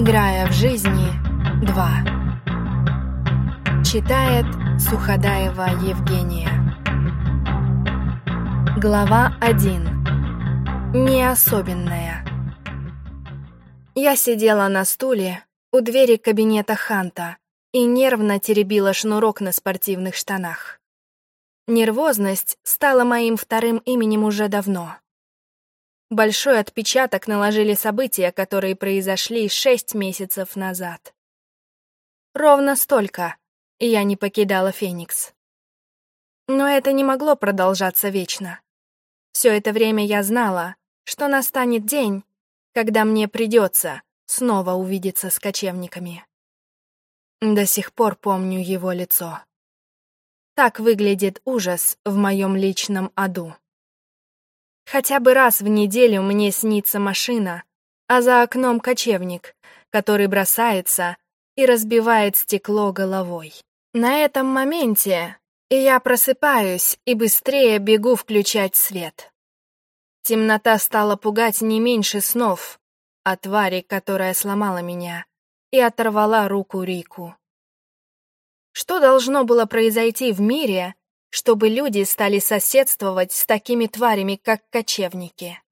Играя в жизни 2. Читает Суходаева Евгения. Глава 1. Неособенная. Я сидела на стуле у двери кабинета Ханта и нервно теребила шнурок на спортивных штанах. Нервозность стала моим вторым именем уже давно. Большой отпечаток наложили события, которые произошли шесть месяцев назад. Ровно столько я не покидала Феникс. Но это не могло продолжаться вечно. Все это время я знала, что настанет день, когда мне придется снова увидеться с кочевниками. До сих пор помню его лицо. Так выглядит ужас в моем личном аду. Хотя бы раз в неделю мне снится машина, а за окном кочевник, который бросается и разбивает стекло головой. На этом моменте я просыпаюсь и быстрее бегу включать свет. Темнота стала пугать не меньше снов о твари, которая сломала меня и оторвала руку Рику. Что должно было произойти в мире, чтобы люди стали соседствовать с такими тварями, как кочевники.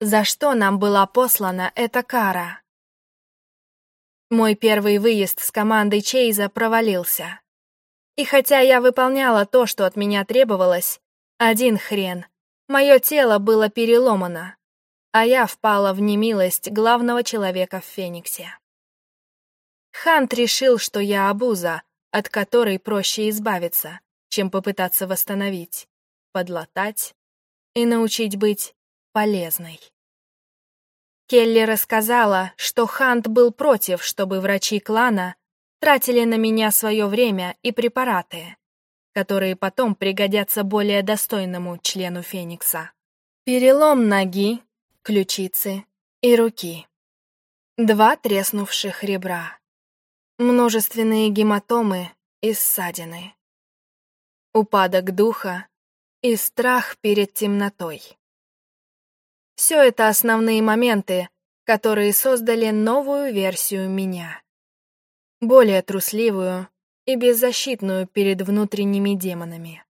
За что нам была послана эта кара? Мой первый выезд с командой Чейза провалился. И хотя я выполняла то, что от меня требовалось, один хрен, мое тело было переломано, а я впала в немилость главного человека в Фениксе. Хант решил, что я обуза, от которой проще избавиться, чем попытаться восстановить, подлатать и научить быть полезной. Келли рассказала, что Хант был против, чтобы врачи клана тратили на меня свое время и препараты, которые потом пригодятся более достойному члену Феникса. Перелом ноги, ключицы и руки. Два треснувших ребра. Множественные гематомы и ссадины упадок духа и страх перед темнотой. Все это основные моменты, которые создали новую версию меня. Более трусливую и беззащитную перед внутренними демонами.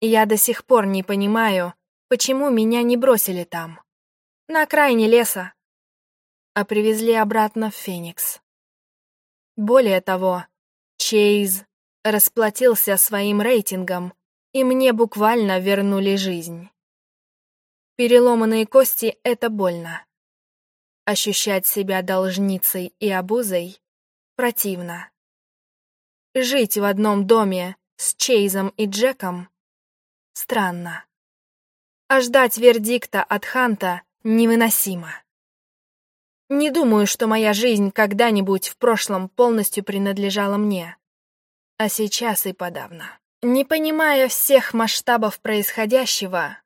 Я до сих пор не понимаю, почему меня не бросили там, на окраине леса, а привезли обратно в Феникс. Более того, Чейз, расплатился своим рейтингом, и мне буквально вернули жизнь. Переломанные кости — это больно. Ощущать себя должницей и обузой противно. Жить в одном доме с Чейзом и Джеком странно. А ждать вердикта от Ханта невыносимо. Не думаю, что моя жизнь когда-нибудь в прошлом полностью принадлежала мне а сейчас и подавно. Не понимая всех масштабов происходящего,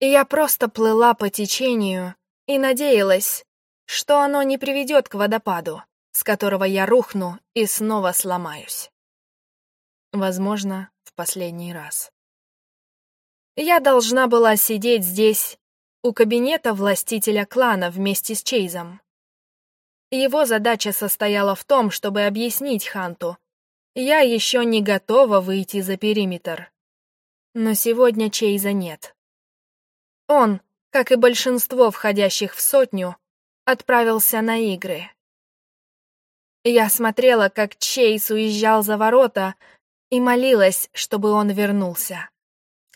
я просто плыла по течению и надеялась, что оно не приведет к водопаду, с которого я рухну и снова сломаюсь. Возможно, в последний раз. Я должна была сидеть здесь, у кабинета властителя клана вместе с Чейзом. Его задача состояла в том, чтобы объяснить Ханту, я еще не готова выйти за периметр. Но сегодня Чейза нет. Он, как и большинство входящих в сотню, отправился на игры. Я смотрела, как Чейз уезжал за ворота, и молилась, чтобы он вернулся.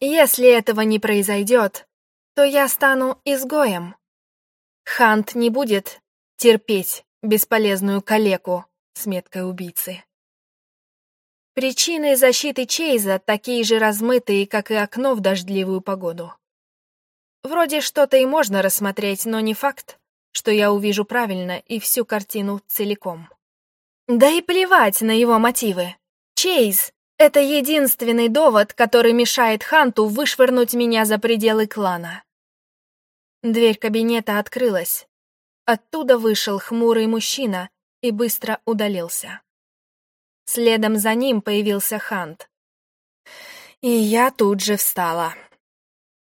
Если этого не произойдет, то я стану изгоем. Хант не будет терпеть бесполезную калеку с меткой убийцы. Причины защиты Чейза такие же размытые, как и окно в дождливую погоду. Вроде что-то и можно рассмотреть, но не факт, что я увижу правильно и всю картину целиком. Да и плевать на его мотивы. Чейз — это единственный довод, который мешает Ханту вышвырнуть меня за пределы клана. Дверь кабинета открылась. Оттуда вышел хмурый мужчина и быстро удалился. Следом за ним появился Хант. И я тут же встала.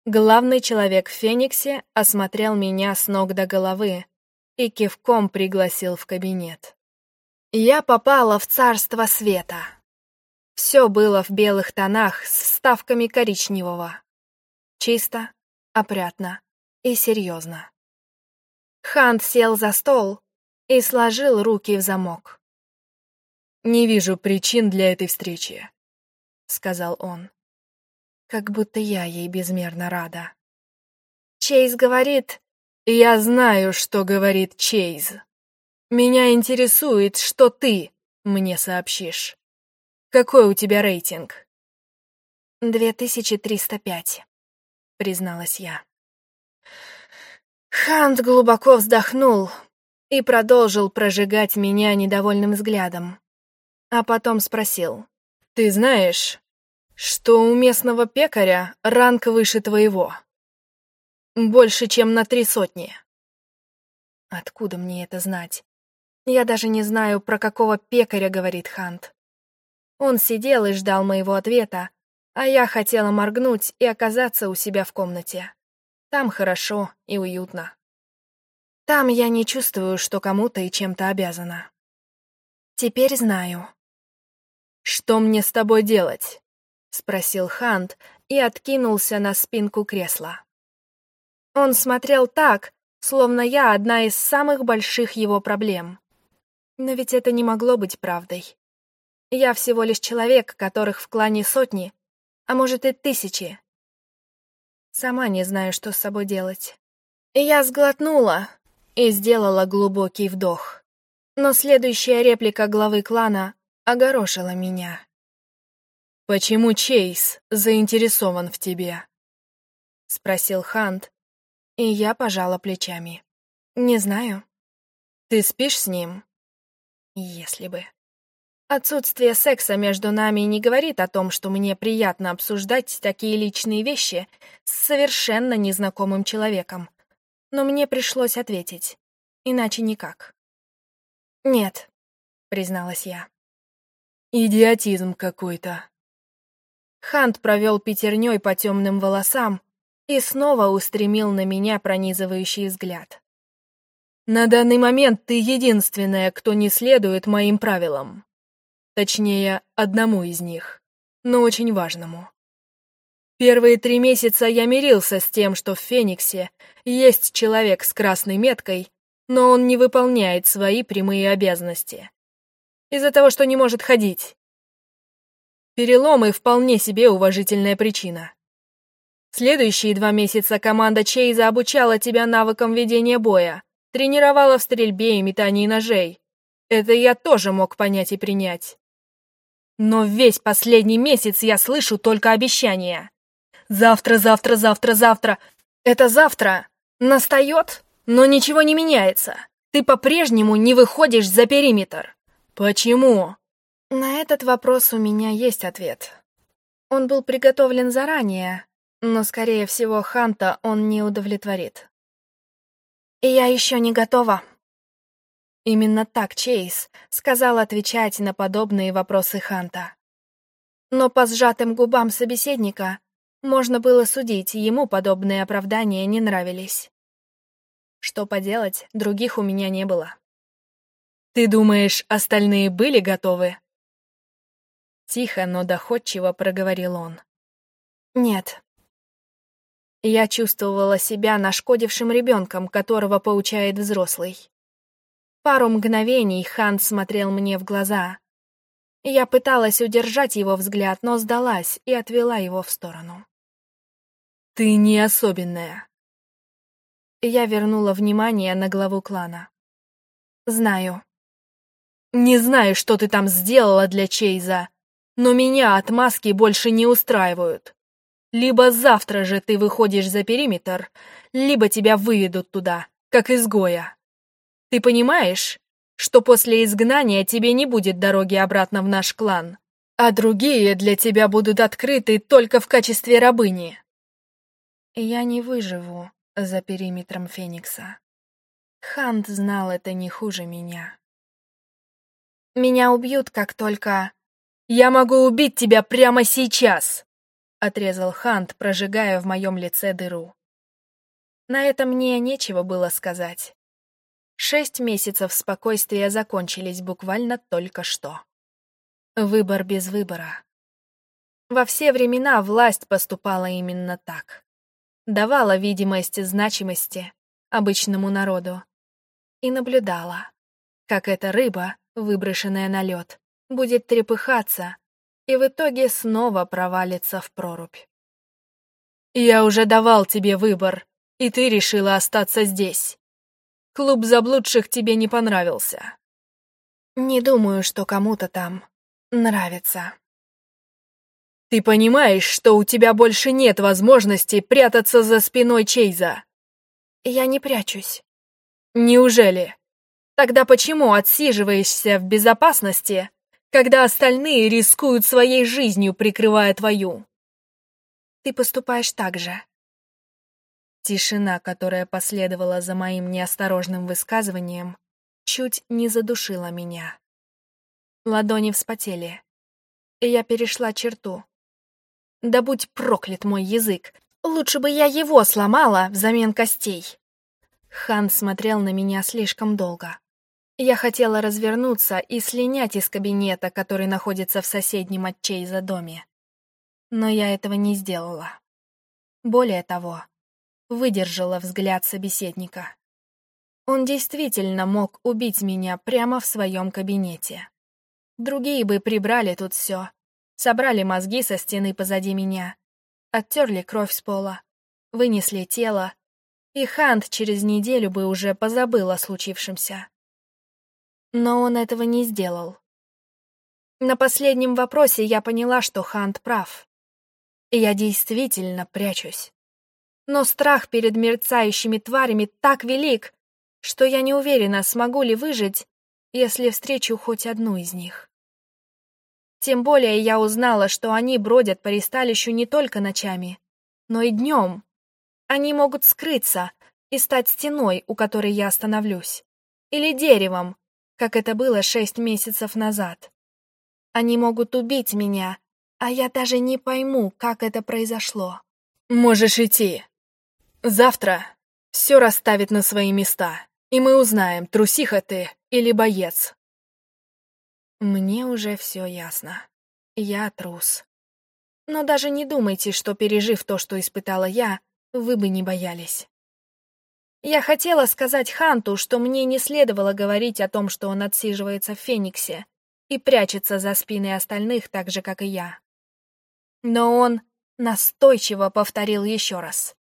Главный человек в Фениксе осмотрел меня с ног до головы, и кивком пригласил в кабинет. Я попала в царство света. Все было в белых тонах с вставками коричневого. Чисто, опрятно и серьезно. Хант сел за стол и сложил руки в замок. «Не вижу причин для этой встречи», — сказал он. Как будто я ей безмерно рада. Чейз говорит... Я знаю, что говорит Чейз. Меня интересует, что ты мне сообщишь. Какой у тебя рейтинг? 2305, призналась я. Хант глубоко вздохнул и продолжил прожигать меня недовольным взглядом. А потом спросил. «Ты знаешь, что у местного пекаря ранг выше твоего?» Больше, чем на три сотни. Откуда мне это знать? Я даже не знаю, про какого пекаря говорит Хант. Он сидел и ждал моего ответа, а я хотела моргнуть и оказаться у себя в комнате. Там хорошо и уютно. Там я не чувствую, что кому-то и чем-то обязана. Теперь знаю. «Что мне с тобой делать?» — спросил Хант и откинулся на спинку кресла. Он смотрел так, словно я одна из самых больших его проблем. Но ведь это не могло быть правдой. Я всего лишь человек, которых в клане сотни, а может и тысячи. Сама не знаю, что с собой делать. И я сглотнула и сделала глубокий вдох. Но следующая реплика главы клана огорошила меня. «Почему Чейз заинтересован в тебе?» — спросил Хант, и я пожала плечами. Не знаю. Ты спишь с ним? Если бы. Отсутствие секса между нами не говорит о том, что мне приятно обсуждать такие личные вещи с совершенно незнакомым человеком. Но мне пришлось ответить. Иначе никак. «Нет», — призналась я. «Идиотизм какой-то». Хант провел пятерней по темным волосам, и снова устремил на меня пронизывающий взгляд. «На данный момент ты единственная, кто не следует моим правилам. Точнее, одному из них, но очень важному. Первые три месяца я мирился с тем, что в Фениксе есть человек с красной меткой, но он не выполняет свои прямые обязанности. Из-за того, что не может ходить. Переломы — вполне себе уважительная причина. Следующие два месяца команда Чейза обучала тебя навыкам ведения боя, тренировала в стрельбе и метании ножей. Это я тоже мог понять и принять. Но весь последний месяц я слышу только обещания. Завтра, завтра, завтра, завтра. Это завтра настает, но ничего не меняется. Ты по-прежнему не выходишь за периметр. Почему? На этот вопрос у меня есть ответ. Он был приготовлен заранее, но, скорее всего, Ханта он не удовлетворит. И я еще не готова. Именно так Чейз сказал отвечать на подобные вопросы Ханта. Но по сжатым губам собеседника можно было судить, ему подобные оправдания не нравились. Что поделать, других у меня не было. «Ты думаешь, остальные были готовы?» Тихо, но доходчиво проговорил он. «Нет, я чувствовала себя нашкодившим ребенком, которого поучает взрослый. Пару мгновений Хан смотрел мне в глаза. Я пыталась удержать его взгляд, но сдалась и отвела его в сторону. «Ты не особенная». Я вернула внимание на главу клана. «Знаю». «Не знаю, что ты там сделала для Чейза, но меня отмазки больше не устраивают. Либо завтра же ты выходишь за периметр, либо тебя выведут туда, как изгоя. Ты понимаешь, что после изгнания тебе не будет дороги обратно в наш клан, а другие для тебя будут открыты только в качестве рабыни? Я не выживу за периметром Феникса. Хант знал это не хуже меня. Меня убьют, как только... Я могу убить тебя прямо сейчас! — отрезал Хант, прожигая в моем лице дыру. На это мне нечего было сказать. Шесть месяцев спокойствия закончились буквально только что. Выбор без выбора. Во все времена власть поступала именно так. Давала видимость значимости обычному народу и наблюдала, как эта рыба, выброшенная на лед, будет трепыхаться и в итоге снова провалится в прорубь. «Я уже давал тебе выбор, и ты решила остаться здесь. Клуб заблудших тебе не понравился». «Не думаю, что кому-то там нравится». «Ты понимаешь, что у тебя больше нет возможности прятаться за спиной Чейза?» «Я не прячусь». «Неужели? Тогда почему отсиживаешься в безопасности, когда остальные рискуют своей жизнью, прикрывая твою?» «Ты поступаешь так же». Тишина, которая последовала за моим неосторожным высказыванием, чуть не задушила меня. Ладони вспотели, и я перешла черту. Да будь проклят мой язык, лучше бы я его сломала взамен костей. Хан смотрел на меня слишком долго. Я хотела развернуться и слинять из кабинета, который находится в соседнем от Чейза доме. Но я этого не сделала. Более того, выдержала взгляд собеседника. Он действительно мог убить меня прямо в своем кабинете. Другие бы прибрали тут все, собрали мозги со стены позади меня, оттерли кровь с пола, вынесли тело, и Хант через неделю бы уже позабыл о случившемся. Но он этого не сделал. На последнем вопросе я поняла, что Хант прав. И я действительно прячусь. Но страх перед мерцающими тварями так велик, что я не уверена, смогу ли выжить, если встречу хоть одну из них. Тем более я узнала, что они бродят по ристалищу не только ночами, но и днем. Они могут скрыться и стать стеной, у которой я остановлюсь. Или деревом, как это было шесть месяцев назад. Они могут убить меня, а я даже не пойму, как это произошло. «Можешь идти. Завтра все расставит на свои места, и мы узнаем, трусиха ты или боец». Мне уже все ясно. Я трус. Но даже не думайте, что, пережив то, что испытала я, вы бы не боялись. Я хотела сказать Ханту, что мне не следовало говорить о том, что он отсиживается в Фениксе и прячется за спиной остальных так же, как и я. Но он настойчиво повторил еще раз.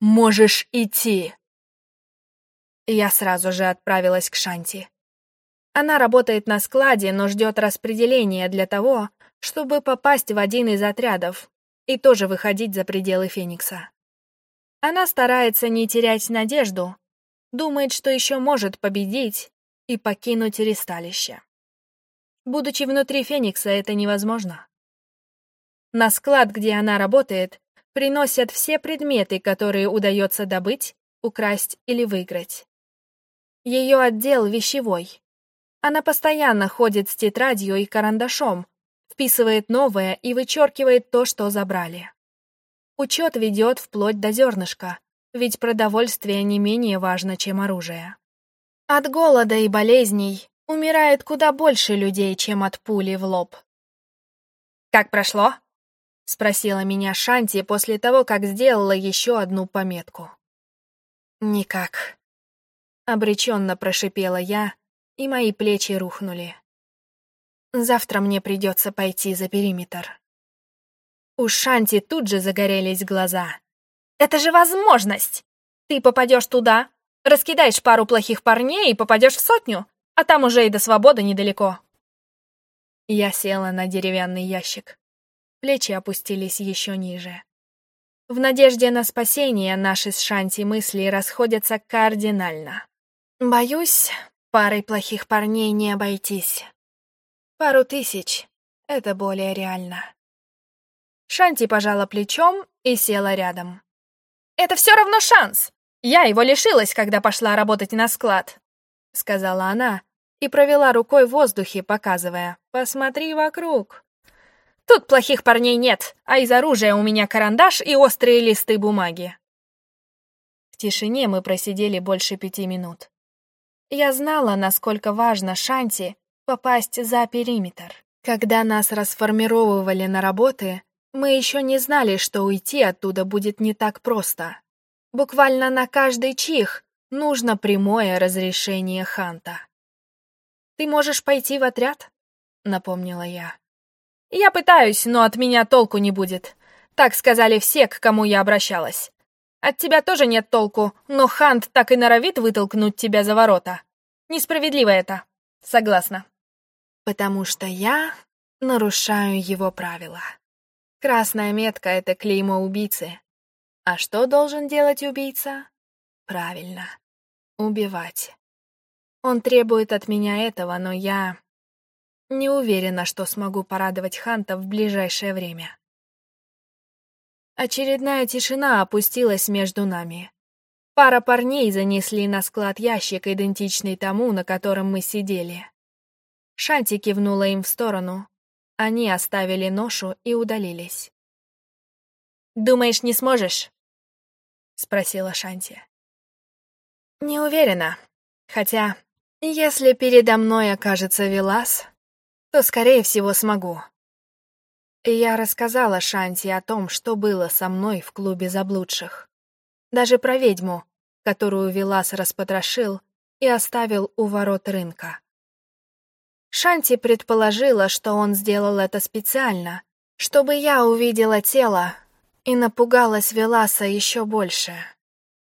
«Можешь идти!» Я сразу же отправилась к Шанти. Она работает на складе, но ждет распределения для того, чтобы попасть в один из отрядов и тоже выходить за пределы Феникса. Она старается не терять надежду, думает, что еще может победить и покинуть ресталище. Будучи внутри Феникса, это невозможно. На склад, где она работает, приносят все предметы, которые удается добыть, украсть или выиграть. Ее отдел вещевой. Она постоянно ходит с тетрадью и карандашом, вписывает новое и вычеркивает то, что забрали. Учет ведет вплоть до зернышка, ведь продовольствие не менее важно, чем оружие. От голода и болезней умирает куда больше людей, чем от пули в лоб. «Как прошло?» — спросила меня Шанти после того, как сделала еще одну пометку. «Никак», — обреченно прошипела я, и мои плечи рухнули. «Завтра мне придется пойти за периметр». У Шанти тут же загорелись глаза. «Это же возможность! Ты попадешь туда, раскидаешь пару плохих парней и попадешь в сотню, а там уже и до свободы недалеко». Я села на деревянный ящик. Плечи опустились еще ниже. В надежде на спасение наши с Шанти мысли расходятся кардинально. Боюсь, парой плохих парней не обойтись. Пару тысяч — это более реально. Шанти пожала плечом и села рядом. «Это все равно шанс! Я его лишилась, когда пошла работать на склад», — сказала она и провела рукой в воздухе, показывая «Посмотри вокруг». «Тут плохих парней нет, а из оружия у меня карандаш и острые листы бумаги». В тишине мы просидели больше пяти минут. Я знала, насколько важно Шанти попасть за периметр. Когда нас расформировывали на работы, мы еще не знали, что уйти оттуда будет не так просто. Буквально на каждый чих нужно прямое разрешение Ханта. «Ты можешь пойти в отряд?» — напомнила я. «Я пытаюсь, но от меня толку не будет. Так сказали все, к кому я обращалась. От тебя тоже нет толку, но Хант так и норовит вытолкнуть тебя за ворота. Несправедливо это. Согласна». «Потому что я нарушаю его правила. Красная метка — это клеймо убийцы. А что должен делать убийца? Правильно, убивать. Он требует от меня этого, но я не уверена, что смогу порадовать Ханта в ближайшее время. Очередная тишина опустилась между нами. Пара парней занесли на склад ящик, идентичный тому, на котором мы сидели. Шанти кивнула им в сторону. Они оставили ношу и удалились. «Думаешь, не сможешь?» — спросила Шанти. «Не уверена. Хотя, если передо мной окажется Велас, то, скорее всего, смогу». я рассказала Шанти о том, что было со мной в клубе заблудших. Даже про ведьму, которую Велас распотрошил и оставил у ворот рынка. Шанти предположила, что он сделал это специально, чтобы я увидела тело и напугалась Веласа еще больше.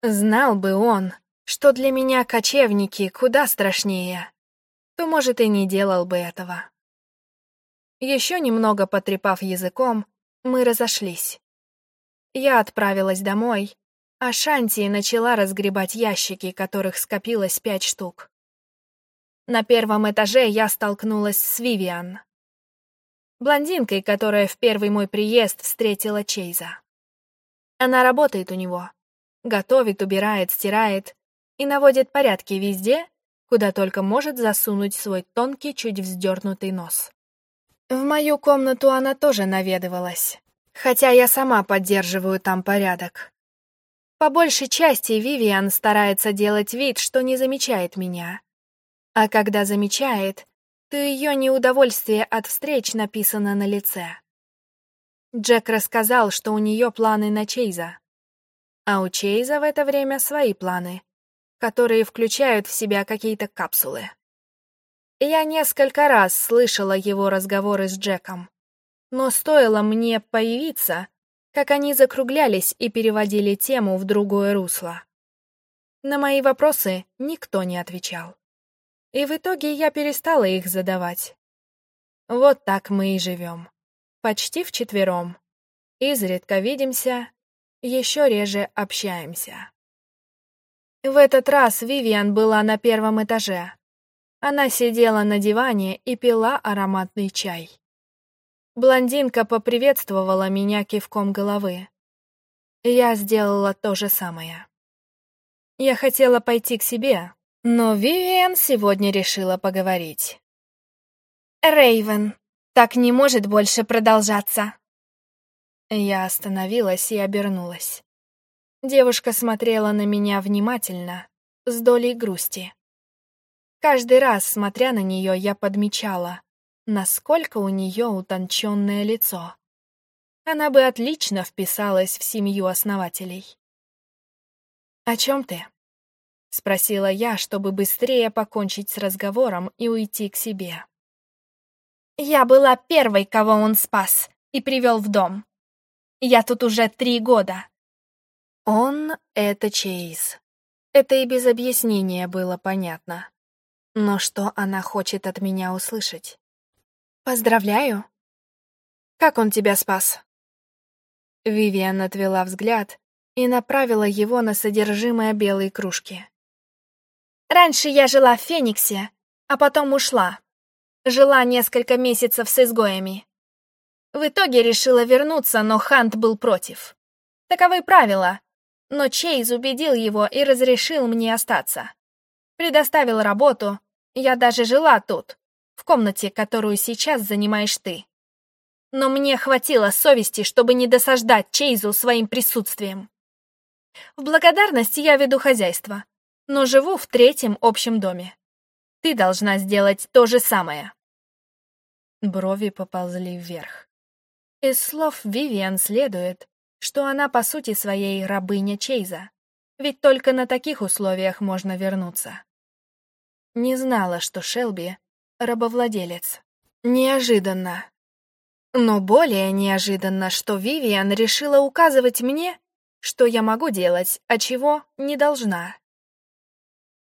Знал бы он, что для меня кочевники куда страшнее, то, может, и не делал бы этого. Еще немного потрепав языком, мы разошлись. Я отправилась домой, а Шанти начала разгребать ящики, которых скопилось пять штук. На первом этаже я столкнулась с Вивиан блондинкой, которая в первый мой приезд встретила Чейза. Она работает у него, готовит, убирает, стирает и наводит порядки везде, куда только может засунуть свой тонкий, чуть вздернутый нос. В мою комнату она тоже наведывалась, хотя я сама поддерживаю там порядок. По большей части Вивиан старается делать вид, что не замечает меня. А когда замечает, то ее неудовольствие от встреч написано на лице. Джек рассказал, что у нее планы на Чейза. А у Чейза в это время свои планы, которые включают в себя какие-то капсулы. Я несколько раз слышала его разговоры с Джеком, но стоило мне появиться, как они закруглялись и переводили тему в другое русло. На мои вопросы никто не отвечал. И в итоге я перестала их задавать. Вот так мы и живем. Почти вчетвером. Изредка видимся, еще реже общаемся. В этот раз Вивиан была на первом этаже. Она сидела на диване и пила ароматный чай. Блондинка поприветствовала меня кивком головы. Я сделала то же самое. Я хотела пойти к себе, но Вивиан сегодня решила поговорить. Рейвен, так не может больше продолжаться. Я остановилась и обернулась. Девушка смотрела на меня внимательно, с долей грусти. Каждый раз, смотря на нее, я подмечала, насколько у нее утонченное лицо. Она бы отлично вписалась в семью основателей. «О чем ты?» — спросила я, чтобы быстрее покончить с разговором и уйти к себе. «Я была первой, кого он спас и привел в дом. Я тут уже три года». «Он — это Чейз». Это и без объяснения было понятно. Но что она хочет от меня услышать? «Поздравляю». «Как он тебя спас?» Вивиан отвела взгляд и направила его на содержимое белой кружки. Раньше я жила в Фениксе, а потом ушла. Жила несколько месяцев с изгоями. В итоге решила вернуться, но Хант был против. Таковы правила. Но Чейз убедил его и разрешил мне остаться. Предоставил работу. Я даже жила тут, в комнате, которую сейчас занимаешь ты. Но мне хватило совести, чтобы не досаждать Чейзу своим присутствием. В благодарность я веду хозяйство. Но живу в третьем общем доме. Ты должна сделать то же самое. Брови поползли вверх. Из слов Вивиан следует, что она по сути своей рабыня Чейза, ведь только на таких условиях можно вернуться. Не знала, что Шелби — рабовладелец. Неожиданно. Но более неожиданно, что Вивиан решила указывать мне, что я могу делать, а чего не должна.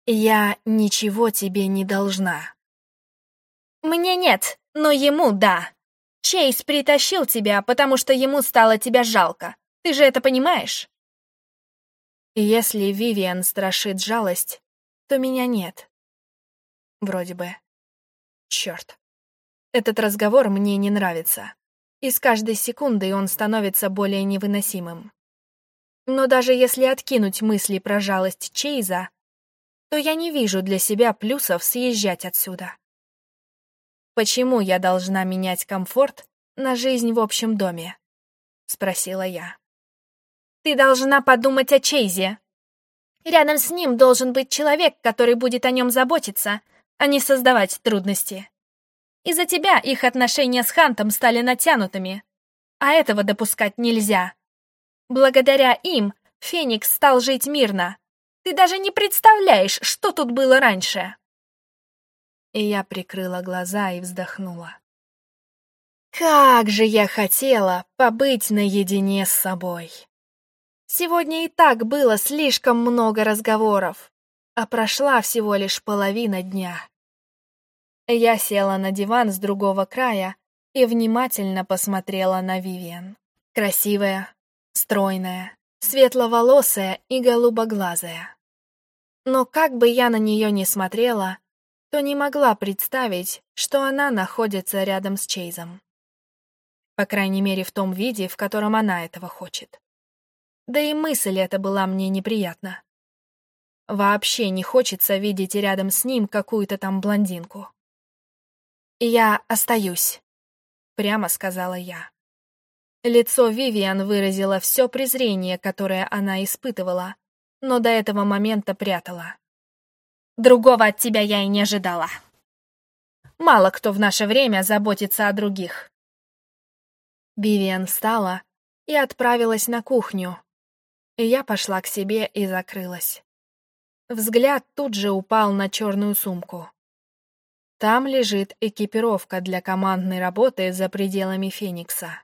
Я ничего тебе не должна. Мне нет, но ему да. Чейз притащил тебя, потому что ему стало тебя жалко. Ты же это понимаешь? Если Вивиан страшит жалость, то меня нет. Вроде бы. Черт. Этот разговор мне не нравится. И с каждой секундой он становится более невыносимым. Но даже если откинуть мысли про жалость Чейза, то я не вижу для себя плюсов съезжать отсюда. Почему я должна менять комфорт на жизнь в общем доме? Спросила я. Ты должна подумать о Чейзе. Рядом с ним должен быть человек, который будет о нем заботиться, а не создавать трудности. Из-за тебя их отношения с Хантом стали натянутыми, а этого допускать нельзя. Благодаря им Феникс стал жить мирно. Ты даже не представляешь, что тут было раньше. И я прикрыла глаза и вздохнула. Как же я хотела побыть наедине с собой. Сегодня и так было слишком много разговоров, а прошла всего лишь половина дня. Я села на диван с другого края и внимательно посмотрела на Вивиан. Красивая, стройная, светловолосая и голубоглазая. Но как бы я на нее ни смотрела, то не могла представить, что она находится рядом с Чейзом. По крайней мере, в том виде, в котором она этого хочет. Да и мысль эта была мне неприятна. Вообще не хочется видеть рядом с ним какую-то там блондинку. «Я остаюсь», — прямо сказала я. Лицо Вивиан выразило все презрение, которое она испытывала, но до этого момента прятала. «Другого от тебя я и не ожидала. Мало кто в наше время заботится о других». Вивиан встала и отправилась на кухню. Я пошла к себе и закрылась. Взгляд тут же упал на черную сумку. Там лежит экипировка для командной работы за пределами Феникса.